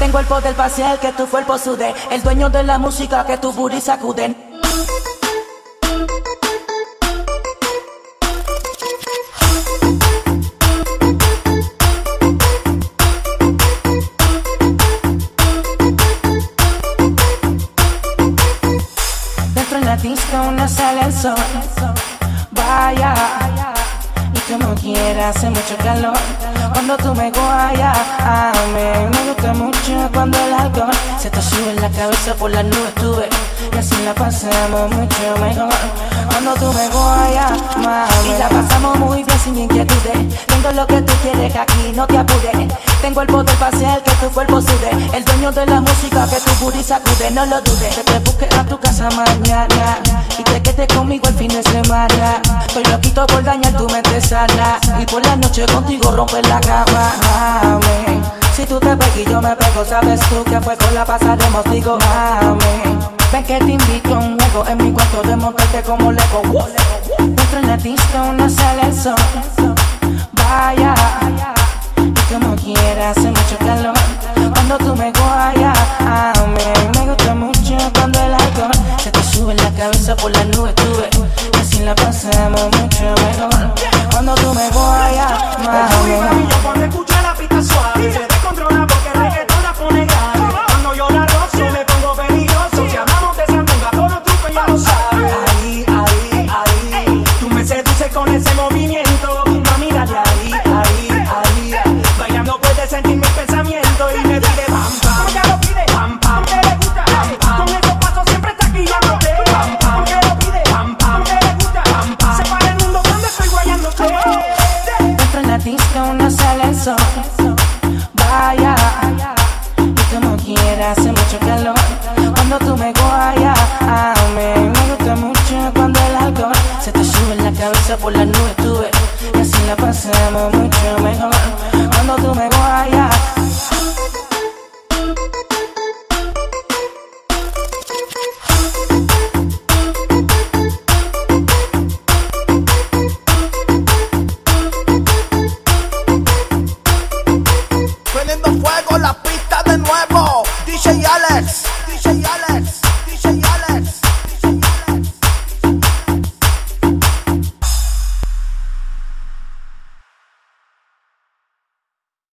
Tengo el poder facial que tu cuerpo sude. El dueño de la música que tu booty sacuden. Dentro en la disco no sale el sol. Vaya. Y como quiera hace mucho calor. Cuando tú me guayas, a me gusta mucho cuando el alcohol se te sube en la cabeza por las nubes, tuve. Y así la pasamos mucho mejor. Cuando tú me guayas, mami. Y la pasamos muy bien sin inquietudes. Tengo lo que tú quieres, que aquí no te apures. Tengo el poder facial que tu cuerpo sude. El dueño de la música que tu booty sacude, no lo dudes. Que te busque a tu casa mañana y te quedes conmigo el fin de semana. Estoy loquito por dañar tu mente sana y por la noche contigo romper la cama. Mami, si tú te pegas y yo me pego, sabes tú que fue con la pasaremos, digo mami. Ven que te invito a un juego en mi cuarto de montarte como lego. Dentro en la disco no sale. Vaya, quiera hace mucho calor. Cuando tú me guayas, a mí me gusta mucho cuando el alcohol se te sube la cabeza por las nubes, tuve. Y así la pasamos mucho mejor. Disco no sale el sol. Vaya, y como quiera hace mucho calor. Cuando tú me guayas,